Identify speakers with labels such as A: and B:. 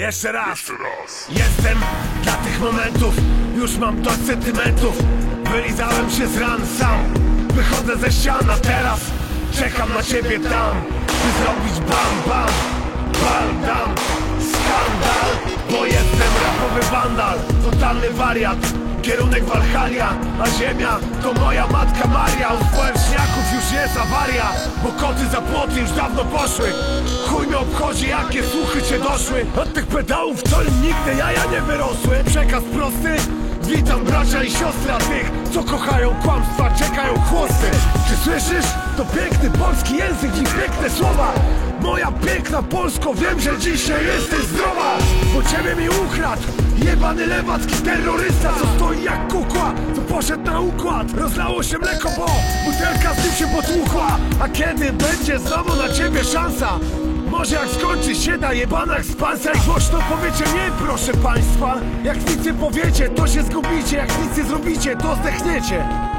A: jeszcze raz. Jestem dla tych momentów. Już mam dość sentymentów. Wylizałem się z ran sam. Wychodzę ze ściana teraz Czekam na ciebie tam. By zrobić bam bam Bam dam. Skandal Bo jestem rapowy wandal Totalny wariat. Kierunek Walhalia, a ziemia to moja matka Maria. U społeczniaków już jest awaria Bo koty za płoty już dawno poszły. Chuj mnie obchodzi jakie słuchy cię doszły. Od tych pedałów co im nigdy jaja nie wyrosły. Przekaz prosty Witam bracia i siostry, tych, co kochają Czy słyszysz? To piękny polski język i piękne słowa. Moja piękna Polsko, wiem, że dzisiaj jesteś zdrowa. Bo ciebie mi ukradł Jebany lewacki terrorysta, co stoi jak kukła Co poszedł na układ, rozlało się mleko, bo Butelka z nim się potłuchła A kiedy będzie znowu na ciebie szansa? Może jak skończy się ta jebana ekspansja i głośno powiecie nie proszę państwa. Jak nic nie powiecie to się zgubicie. Jak nic nie zrobicie to zdechniecie